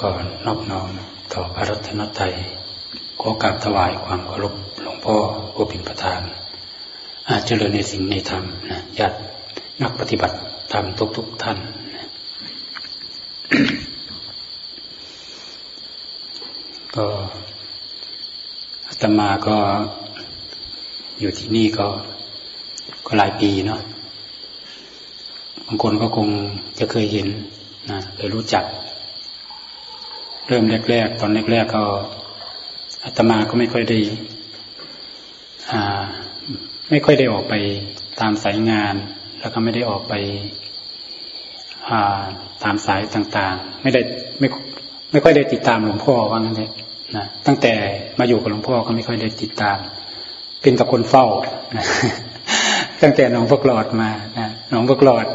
ก่อนนอบน้อมต่อพระรัตนตรัยขอกราบถวายความเคารพหลวงพ่อผู้เป็นประธาน อาเจริญในสิ่งในธรรมนะญาตินักปฏิบัติธรรมทุกๆทท่านนะก็อาตมาก็อยู่ที่นี่ก็ก็หลายปีเนาะบางคนก็คงจะเคยเห็นนะเคยรู้จัก เริ่มแรกๆตอนแรกๆก็อาตมาก็ไม่ค่อยได้ไม่ค่อยได้ออกไปตามสายงาน แล้วก็ไม่ได้ออกไปาตามสายต่างๆ ไม่ได้ไม่ไม่ค่อยได้ติดตามหลวงพ่อว่างั้นเลยนะตั้งแต่มาอยู่กับหลวงพ่อก็ไม่ค่อยได้ติดตาม เป็นตะคนเฝ้านะตั้งแต่หนองพวกหลอดมานะหนองพวกหลอด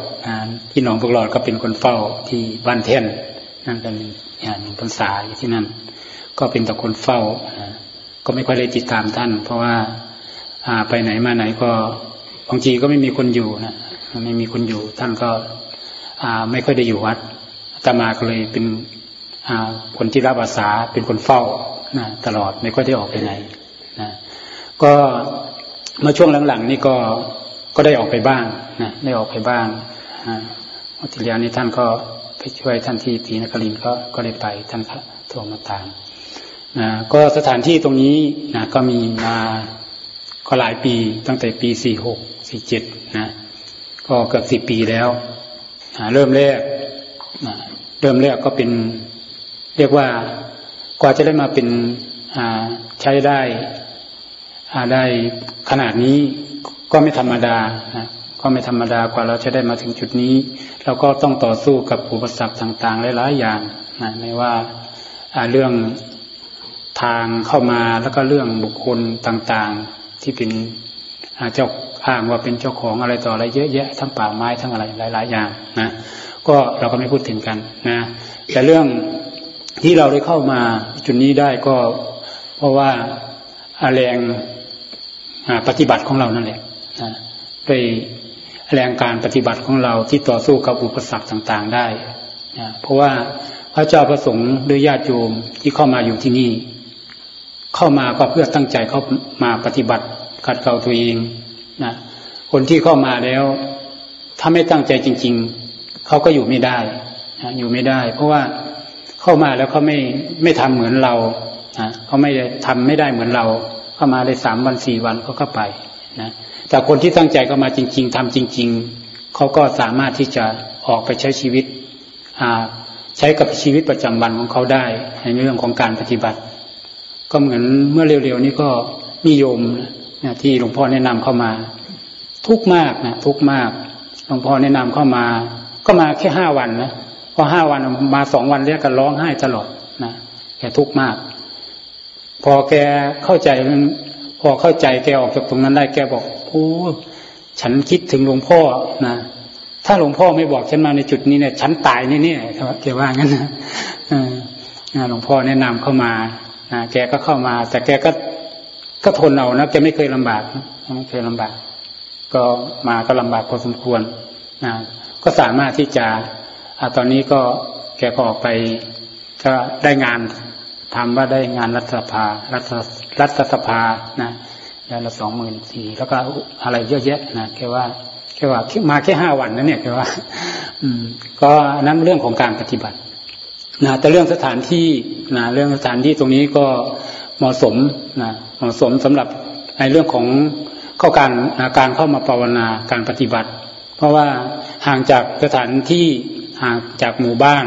ที่หนองพวกหลอดก็เป็นคนเฝ้าที่บ้านเทนนั่นเป็นอย่าง หนึ่งพรรษาอยู่ที่นั่น ก็เป็นแต่คนเฝ้า ก็ไม่ค่อยได้ติดตามท่าน เพราะว่าไปไหนมาไหนก็บางทีก็ไม่มีคนอยู่นะไม่มีคนอยู่ท่านก็ไม่ค่อยได้อยู่วัดตมาก็เลยเป็นคนที่รับอาสาเป็นคนเฝ้านะตลอดไม่ค่อยได้ออกไปไหนนะก็เมื่อช่วงหลังๆนี่ก็ก็ได้ออกไปบ้างนะได้ออกไปบ้าง วัติเลียนี้ท่านก็ไปช่วยท่านที่ปีนครินก็ก็ได้ไปท่านโทรมาตามนะก็สถานที่ตรงนี้นะก็มีมาก็หลายปีตั้งแต่ปีสี่หกสี่เจ็ดนะก็เกือบสิบปีแล้วนะเริ่มแรกนะเริ่มแรกก็เป็น เรียกว่ากว่าจะได้มาเป็นใช้ได้ได้ขนาดนี้ก็ไม่ธรรมดานะ ก็ไม่ธรรมดากว่าเราจะได้มาถึงจุดนี้ เราก็ต้องต่อสู้กับอุปสรรคต่างๆหลายๆอย่างนะไม่ว่าเรื่องทางเข้ามาแล้วก็เรื่องบุคคลต่างๆ ที่เป็นเจ้าอ้างว่าเป็นเจ้าของอะไรต่ออะไรเยอะแยะทั้งป่าไม้ทั้งอะไรหลาย ๆ อย่างนะก็เราก็ไม่พูดถึงกันนะแต่เรื่องที่เราได้เข้ามาจุดนี้ได้ก็ เพราะว่าแรงปฏิบัติของเรานั่นแหละด้ แรงการปฏิบัติของเราที่ต่อสู้กับอุปสรรคต่างๆได้เพราะว่าพระเจ้าประสงค์หรือญาติโยมที่เข้ามาอยู่ที่นี่ เข้ามาก็เพื่อตั้งใจเข้ามาปฏิบัติขัดเกลาตัวเองนะคนที่เข้ามาแล้ว ถ้าไม่ตั้งใจจริง ๆเขาก็อยู่ไม่ได้นะอยู่ไม่ได้ เพราะว่าเข้ามาแล้วเขาไม่ไม่ทำเหมือนเรานะเขาไม่ทำไม่ได้เหมือนเรา เข้ามาได้สามวันสี่วันเขาก็ไปนะ แต่คนที่ตั้งใจก็มาจริง ๆทำจริง ๆเขาก็สามารถที่จะออกไปใช้ชีวิตใช้กับชีวิตประจำวันของเขาได้ในเรื่องของการปฏิบัติ ก็เหมือนเมื่อเร็วๆนี้ก็นิยมนะที่หลวงพ่อแนะนำเข้ามา ทุกมากนะทุกมากหลวงพ่อแนะนำเข้ามา ก็มาแค่ห้าวันนะพอห้าวันมาสองวันเรียกกันร้องไห้ตลอดนะแกทุกมาก พอแกเข้าใจ พอเข้าใจแกออกจากตรงนั้นได้แกบอกโอ้ฉันคิดถึงหลวงพ่อนะถ้าหลวงพ่อไม่บอกฉันมาในจุดนี้เนี่ย ฉันตายแน่ๆแกว่างั้นนะหลวงพ่อแนะนำเข้ามาแกก็เข้ามา แต่แกก็ก็ทนเอานะแกไม่เคยลำบากไม่เคยลำบาก ก็มาก็ลำบากพอสมควรนะก็สามารถที่จะอตอนนี้ก็แกก็ออกไป ก็ได้งาน ทำว่าได้งานรัฐสภา รัฐรัฐสภานะเดือนละสองหมื่นสี่แล้วก็อะไรเยอะแยะนะแค่ว่าแค่ว่ามาแค่ห้าวันนั่นเนี่ยแค่ว่า อืม ก็นั้นเรื่องของการปฏิบัตินะแต่เรื่องสถานที่นะเรื่องสถานที่ตรงนี้ก็เหมาะสมนะเหมาะสมสำหรับในเรื่องของเข้าการการเข้ามาภาวนาการปฏิบัติ เพราะว่าห่างจากสถานที่ห่างจากหมู่บ้าน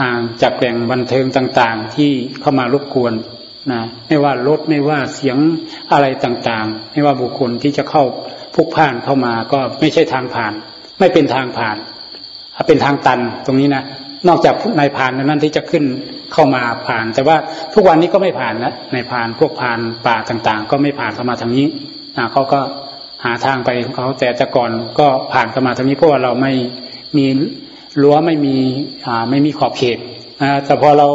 ห่างจากแหล่งบันเทิงต่างๆ ที่เข้ามารบกวนนะไม่ว่ารถไม่ว่าเสียงอะไรต่างๆ ไม่ว่าบุคคลที่จะเข้าพุกผ่านเข้ามาก็ไม่ใช่ทางผ่าน ไม่เป็นทางผ่านเป็นทางตันตรงนี้นะนอกจากนายผ่านนั้นที่จะขึ้นเข้ามาผ่าน แต่ว่าทุกวันนี้ก็ไม่ผ่านนะนายผ่านพวกผ่านป่าต่างๆ ก็ไม่ผ่านเข้ามาทางนี้นะเขาก็หาทางไปของเขาแต่แต่ก่อนก็ผ่านเข้ามาทางนี้เพราะว่าเราไม่มี รั้วไม่มีอ่าไม่มีขอบเขตนะแต่พอเรา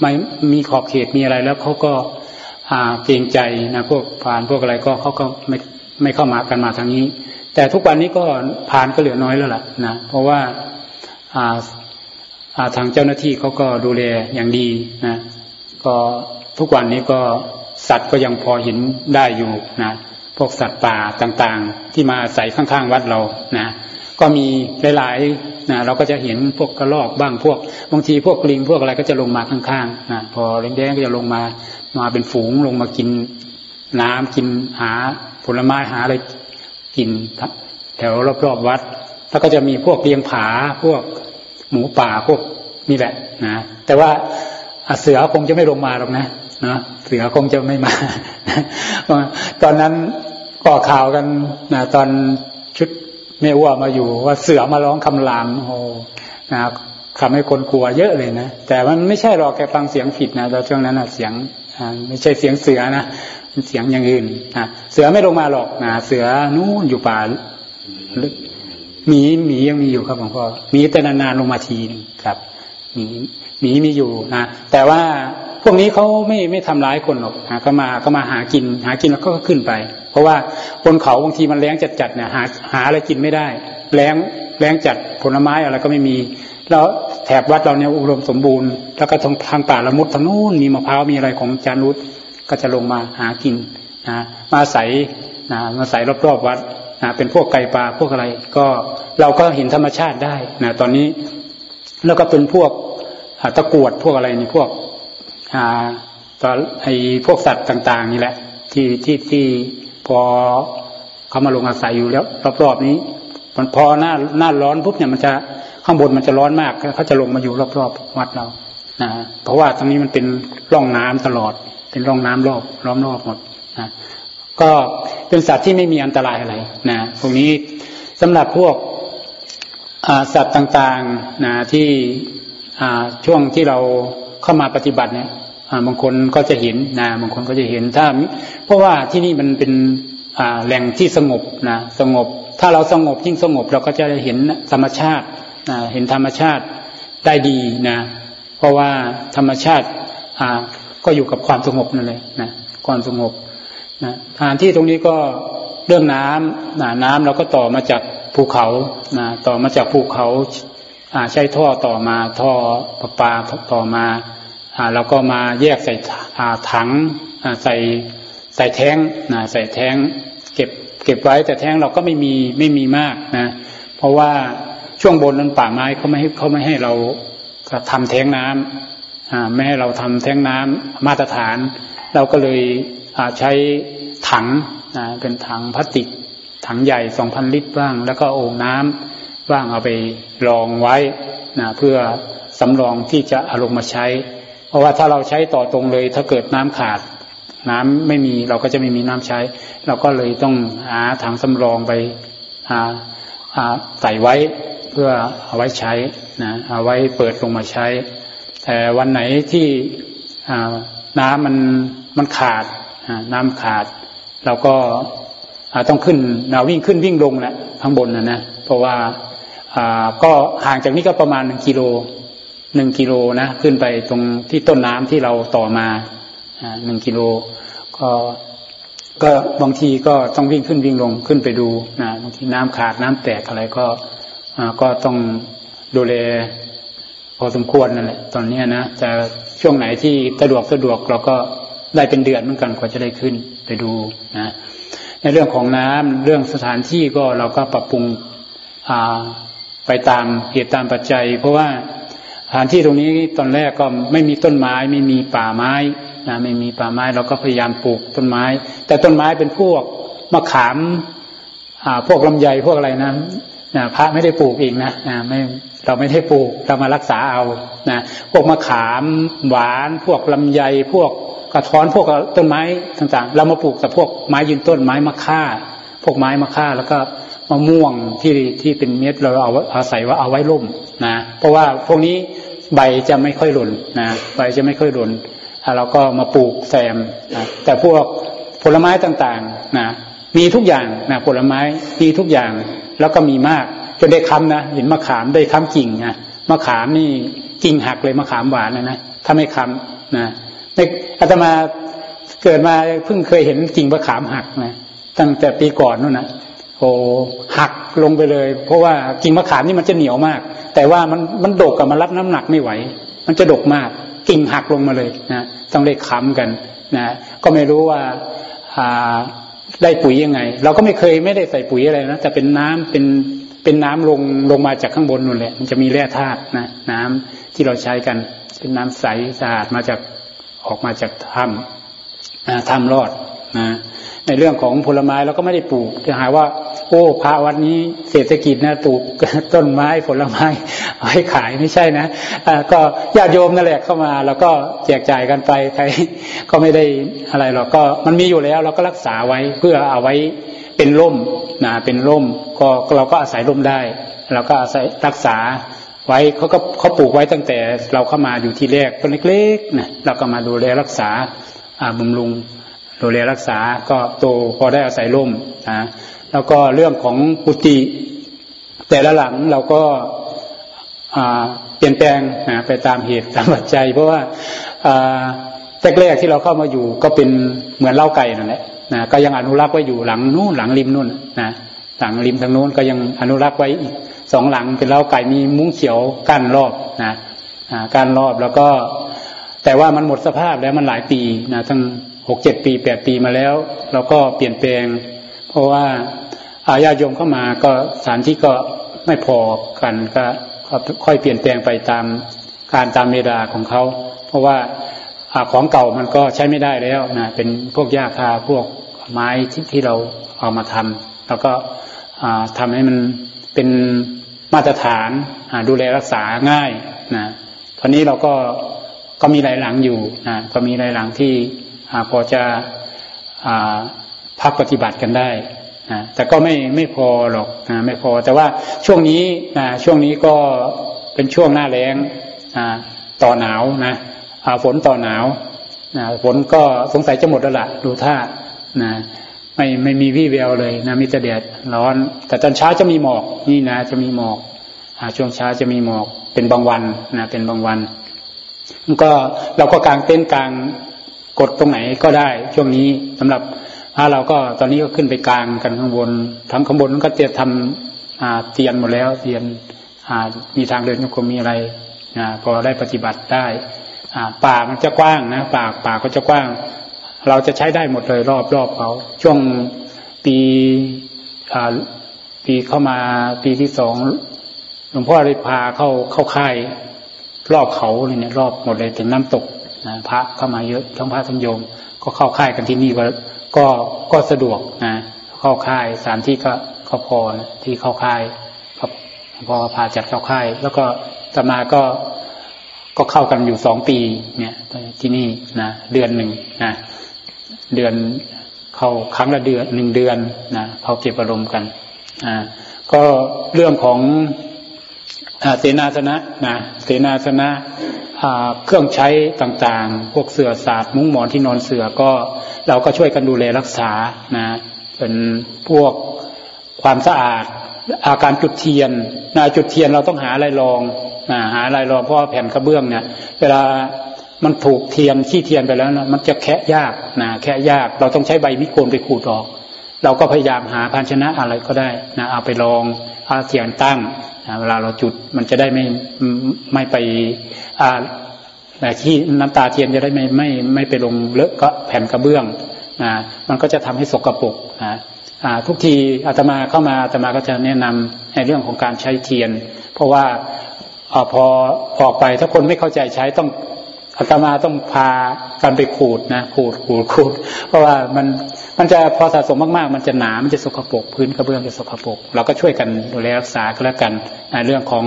ไม่มีขอบเขตมีอะไรแล้วเขาก็อ่าเกรงใจนะพวกผ่านพวกอะไรก็เขาก็ไม่ไม่เข้ามากันมาทางนี้ แต่ทุกวันนี้ก็ผ่านก็เหลือน้อยแล้วล่ะนะเพราะว่าอ่าทางเจ้าหน้าที่เขาก็ดูแลอย่างดีนะก็ทุกวันนี้ก็สัตว์ก็ยังพอเห็นได้อยู่นะพวกสัตว์ป่าต่างๆ ที่มาใส่ข้างๆวัดเรานะ ก็มีหลายๆนะเราก็จะเห็นพวกกระรอกบ้างพวก บางทีพวกลิงพวกอะไรก็จะลงมาข้างๆนะพอเลี้ยงแดงก็จะลงมามาเป็นฝูงลงมากินน้ำกินหาผลไม้หาอะไรกินแถวรอบๆวัด แล้วก็จะมีพวกเลียงผาพวกหมูป่าพวกนี่แหละนะแต่ว่าเสือคงจะไม่ลงมาหรอกนะนะเสือคงจะไม่มา ตอนนั้นก่อข่าวกันนะตอนชุด แม่อ้วมาอยู่ว่าเสือมาร้องคำรามโอ้นะทำให้คนกลัวเยอะเลยนะแต่มันไม่ใช่หรอกแกฟังเสียงผิดนะตอนช่วงนั้นนะเสียงไม่ใช่เสียงเสือนะเสียงอย่างอื่นนะเสือไม่ลงมาหรอกนะเสือนู่นอยู่ป่าหมีหมียังมีอยู่ครับหลวงพ่อมีแต่นานๆลงมาทีนึงครับหมีหมีมีอยู่นะแต่ว่า วกนี้เขาไม่ไม่ทำร้ายคนหรอกนะก็มาก็มาหากิน หากินแล้วก็ขึ้นไป เพราะว่าบนเขาบางทีมันแรงจัดๆเนี่ยหาหาอะไรกินไม่ได้ แรงแรงจัดผลไม้อะไรก็ไม่มี แล้วแถบวัดเราเนี่ยอุดมสมบูรณ์ แล้วก็ทางทางป่าละมุดทางนู้นมีมะพร้าวมีอะไรของจานุษก็จะลงมาหากินนะมาใส่นะมาใส่รอบๆวัดนะเป็นพวกไก่ปลาพวกอะไร ก็เราก็เห็นธรรมชาติได้นะตอนนี้ แล้วก็เป็นพวกตะกวดพวกอะไรนี่พวก ตอนไอ้พวกสัตว์ต่าง ๆ นี่แหละ ที่ที่ที่พอเขามาลงอาศัยอยู่แล้ว รอบๆนี้ มันพอหน้าหน้าร้อนปุ๊บเนี่ยมันจะข้างบนมันจะร้อนมากเขาจะลงมาอยู่รอบๆวัดเรานะเพราะว่าตรงนี้มันเป็นร่องน้ำตลอด เป็นร่องน้ำรอบล้อมรอบหมดนะก็เป็นสัตว์ที่ไม่มีอันตรายอะไรนะตรงนี้สำหรับพวกสัตว์ต่างๆนะที่ช่วงที่เรา เข้ามาปฏิบัติเนี่ยบางคนก็จะเห็นนะบางคนก็จะเห็นถ้า เพราะว่าที่นี่มันเป็นแหล่งที่สงบนะสงบ ถ้าเราสงบยิ่งสงบเราก็จะเห็นธรรมชาติเห็นธรรมชาติได้ดีนะ เพราะว่าธรรมชาติก็อยู่กับความสงบนั่นเลยนะความสงบนะฐานที่ตรงนี้ก็เรื่องน้ำนะน้ำเราก็ต่อมาจากภูเขานะต่อมาจากภูเขา ใช้ท่อต่อมาท่อประปาต่อมาเราก็มาแยกใส่ถังใส่ใส่แท้งนะใส่แท้งเก็บเก็บไว้แต่แท้งเราก็ไม่มีไม่มีมากนะเพราะว่าช่วงบนนั้นป่าไม้เขาไม่ให้เขาไม่ให้เราทำแท้งน้ำไม่ให้เราทำแท้งน้ำมาตรฐาน เราก็เลยใช้ถังเป็นถังพลาสติกถังใหญ่สองพันลิตรบ้าง แล้วก็โอ่งน้ำ บ้างเอาไปรองไว้นะเพื่อสำรองที่จะเอาลงมาใช้ เพราะว่าถ้าเราใช้ต่อตรงเลย ถ้าเกิดน้ำขาด น้ำไม่มีเราก็จะไม่มีน้ำใช้ เราก็เลยต้องหาถังสำรองไปหาใส่ไว้เพื่อเอาไว้ใช้นะเอาไว้เปิดลงมาใช้ แต่วันไหนที่น้ำมันมันขาดน้ำขาด เราก็ต้องขึ้นเราวิ่งขึ้นวิ่งลงแหละข้างบนนะนะเพราะว่า ก็ห่างจากนี้ก็ประมาณหนึ่งกิโลหนึ่งกิโลนะขึ้นไปตรงที่ต้นน้ำที่เราต่อมาหนึ่งกิโลก็ก็บางทีก็ต้องวิ่งขึ้นวิ่งลงขึ้นไปดูนะบางทีน้ำขาดน้ำแตกอะไรก็ก็ต้องดูแลพอสมควรนั่นแหละตอนนี้นะจะช่วงไหนที่สะดวกสะดวกเราก็ได้เป็นเดือนเหมือนกันกว่าจะได้ขึ้นไปดูนะในเรื่องของน้ำเรื่องสถานที่ก็เราก็ปรับปรุง ไปตามเหตุตามปัจจัย เพราะว่าสถานที่ตรงนี้ตอนแรกก็ไม่มีต้นไม้ไม่มีป่าไม้นะไม่มีป่าไม้เราก็พยายามปลูกต้นไม้ แต่ต้นไม้เป็นพวกมะขามอ่าพวกลำไยพวกอะไรนะนะพระไม่ได้ปลูกเองนะนะไม่เราไม่ได้ปลูกเรามารักษาเอานะพวกมะขามหวาน พวกลำไยพวกกระท้อนพวกต้นไม้ต่างๆ เรามาปลูกแต่พวกไม้ยืนต้นไม้มะค่า พวกไม้มะค่าแล้วก็ มะม่วงที่ที่เป็นเม็ดเราเอาอาศัยว่าเอาไว้ร่มนะเพราะว่าพวกนี้ใบจะไม่ค่อยหล่นนะใบจะไม่ค่อยหล่นเราก็มาปลูกแซมนะแต่พวกผลไม้ต่างๆนะมีทุกอย่างนะผลไม้มีทุกอย่างแล้วก็มีมากจนได้คำนะเห็นมะขามได้คำกิ่งนะมะขามนี่กิ่งหักเลยมะขามหวานนะนะถ้าไม่คำนะในอาตมาเกิดมาเพิ่งเคยเห็นกิ่งมะขามหักนะตั้งแต่ปีก่อนนู่นนะ โอ้หักลงไปเลย เพราะว่ากิ่งมะขามนี่มันจะเหนียวมาก แต่ว่ามันมันดกกับมันรับน้ำหนักไม่ไหว มันจะดกมาก กิ่งหักลงมาเลยนะต้องได้ค้ำกันนะก็ไม่รู้ว่าอ่าได้ปุ๋ยยังไง เราก็ไม่เคยไม่ได้ใส่ปุ๋ยอะไรนะแต่เป็นน้ำเป็นเป็นน้ำลงลงมาจากข้างบนนู่นแหละ มันจะมีแร่ธาตุนะน้ำที่เราใช้กัน เป็นน้ำใสสะอาดมาจากออกมาจากถ้ำถ้ำรอดนะ ในเรื่องของผลไม้เราก็ไม่ได้ปลูกจะหาว่า โอ้พระวันนี้เศรษฐกิจนะปลูกต้นไม้ผลไม้เอาให้ขายไม่ใช่นะะก็ญาติโยมนั่นแหละเข้ามา แล้วก็แจกจ่ายกันไปใครก็ไม่ได้อะไรหรอกก็มันมีอยู่แล้วเราก็รักษาไว้เพื่อเอาไว้เป็นร่มนะเป็นร่มก็เราก็อาศัยร่มได้ เราก็อาศัยรักษาไว้เขาก็เขาปลูกไว้ตั้งแต่เราเข้ามาอยู่ที่แรกต้นเล็กๆนะเราก็มาดูแลรักษาบำรุง ดูแลรักษาก็โตพอได้อาศัยร่มนะแล้วก็เรื่องของปุติแต่ละหลังเราก็เปลี่ยนแปลงนะไปตามเหตุตามปัจจัยเพราะว่าแรกๆที่เราเข้ามาอยู่ก็เป็นเหมือนเล่าไก่นั่นแหละนะก็ยังอนุรักษ์ไว้อยู่หลังนู้นหลังริมนู้นนะหลังริมทางนู้นก็ยังอนุรักษ์ไว้อีกสองหลังเป็นเล้าไก่มีมุ้งเขียวกั้นรอบนะกั้นรอบแล้วก็ แต่ว่ามันหมดสภาพแล้วมันหลายปีนะทั้ง หกเจ็ดปีแปดปีมาแล้ว เราก็เปลี่ยนแปลง เพราะว่าอาญาโยมเข้ามาก็สถานที่ก็ไม่พอกันก็ค่อยเปลี่ยนแปลงไปตามการตามเวลาของเขา เพราะว่าของเก่ามันก็ใช้ไม่ได้แล้วนะเป็นพวกหญ้าคาพวกไม้ที่ที่เราเอามาทำแล้วก็ทำให้มันเป็นมาตรฐานดูแลรักษาง่ายนะตอนนี้เราก็ก็มีหลายหลังอยู่นะก็มีหลายหลังที่ พอจะพักปฏิบัติกันได้นะแต่ก็ไม่ไม่พอหรอกนะไม่พอ แต่ว่าช่วงนี้นะช่วงนี้ก็เป็นช่วงหน้าแล้งต่อหนาวนะฝนต่อหนาวนะฝนก็สงสัยจะหมดแล้วละดูท่านะไม่ไม่มีวี่แววเลยนะมีแต่แดดร้อน แต่ตอนเช้าจะมีหมอกนี่นะ จะมีหมอกช่วงเช้าจะมีหมอกเป็นบางวันนะเป็นบางวันก็เราก็กางเต้นกลาง กดตรงไหนก็ได้ช่วงนี้สำหรับถ้าเราก็ตอนนี้ก็ขึ้นไปกลางกันข้างบนทั้งข้างบนก็เตรียมทำเตียนหมดแล้วเตียนมีทางเดินยกมีอะไรพอได้ปฏิบัติได้ป่ามันจะกว้างนะป่าป่าก็จะกว้าง เราจะใช้ได้หมดเลยรอบรอบเขาช่วงปีปีเข้ามาปีที่สองหลวงพ่อได้พาเข้าเข้าค่ายรอบเขาเนี่ยรอบหมดเลยถึงน้ำตก นะพระเข้ามาเยอะทั้งพระทั้งโยม ก็เข้าค่ายกันที่นี่ก็ก็ก็สะดวกนะเข้าค่ายสถานที่ก็ก็พอที่เข้าค่ายก็พอพาจัดเข้าค่าย แล้วก็ตมาก็ก็เข้ากันอยู่สองปี เนี่ยที่นี่นะเดือนหนึ่งนะเดือนเข้าครั้งละเดือนหนึ่งเดือนนะเขาเก็บอารมณ์กันอ่าก็เรื่องของ เสนาสนะนะเสนาสนะเครื่องใช้ต่างๆ พวกเสื่อศาสตร์มุ้งหมอนที่นอนเสือก็ เราก็ช่วยกันดูแลรักษานะเป็นพวกความสะอาด อาการจุดเทียนนะจุดเทียนเราต้องหาอะไรรองนะหาอะไรรองเพราะแผ่นกระเบื้องเนี่ย เวลามันถูกเทียนขี้เทียนไปแล้วนะมันจะแคะยากนะแคะยาก เราต้องใช้ใบมิโกนไปขูดออก เราก็พยายามหาภาชนะอะไรก็ได้นะเอาไปรองเอาเทียนตั้งเวลาเราจุดมันจะได้ไม่ไม่ไปอ่าแต่ที่น้ำตาเทียนจะได้ไม่ไม่ไม่ไปลงเลอะก็แผ่นกระเบื้องนะมันก็จะทำให้สกรปรกนะทุกทีอาตมาเข้ามาอาตมาก็จะแนะนำในเรื่องของการใช้เทียน เพราะว่าอพอออกไปถ้าคนไม่เข้าใจใช้ต้องอาตมาต้องพากันไปขูดนะขูดขูดขูด เพราะว่ามัน มันจะพอสะสมมากๆ มันจะหนา มันจะสกปรกพื้นกระเบื้องจะสกปรกเราก็ช่วยกันดูแลรักษาก็แล้วกันนะเรื่องของ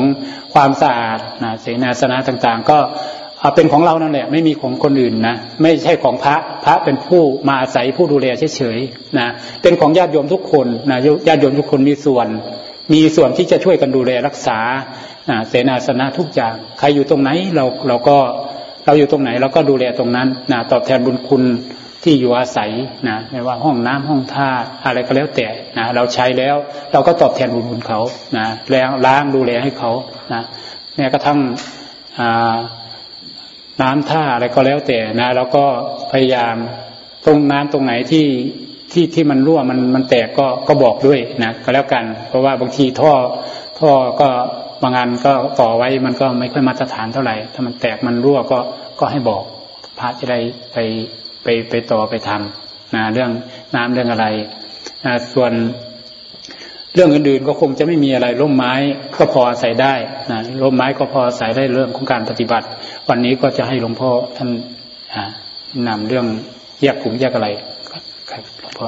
ความสะอาดนะเสนาสนะต่างๆ ก็เป็นของเรานั่นแหละไม่มีของคนอื่นนะไม่ใช่ของพระพระเป็นผู้มาอาศัยผู้ดูแลเฉยๆนะเป็นของญาติโยมทุกคนนะญาติโยมทุกคนมีส่วน มีส่วนที่จะช่วยกันดูแลรักษาเสนาสนะทุกอย่าง ใครอยู่ตรงไหนเราเราก็เราอยู่ตรงไหนเราก็ดูแลตรงนั้นนะตอบแทนบุญคุณ ที่อยู่อาศัยนะไม่ว่าห้องน้ำห้องท่าอะไรก็แล้วแต่นะเราใช้แล้ว เราก็ตอบแทนบุญคุณเขานะแล้วล้างดูแลให้เขานะแม้กระทั่งน้ำท่าอะไรก็แล้วแต่นะเราก็พยายามตรงน้ำตรงไหนที่ที่ที่มันรั่วมันมันแตกก็ก็บอกด้วยนะก็แล้วกัน เพราะว่าบางทีท่อท่อก็บางงานก็ต่อไว้มันก็ไม่ค่อยมาตรฐานเท่าไหร่ ถ้ามันแตกมันรั่วก็ก็ให้บอกพระจะได้ไป ไปไปต่อไปทำนะเรื่องน้ำเรื่องอะไรนะส่วนเรื่องอื่นๆก็คงจะไม่มีอะไรร่มไม้ก็พอใส่ได้นะร่มไม้ก็พอใส่ได้เรื่องของการปฏิบัติ วันนี้ก็จะให้หลวงพ่อท่านนำเรื่องแยกกลุ่มแยกอะไรครับหลวงพ่อ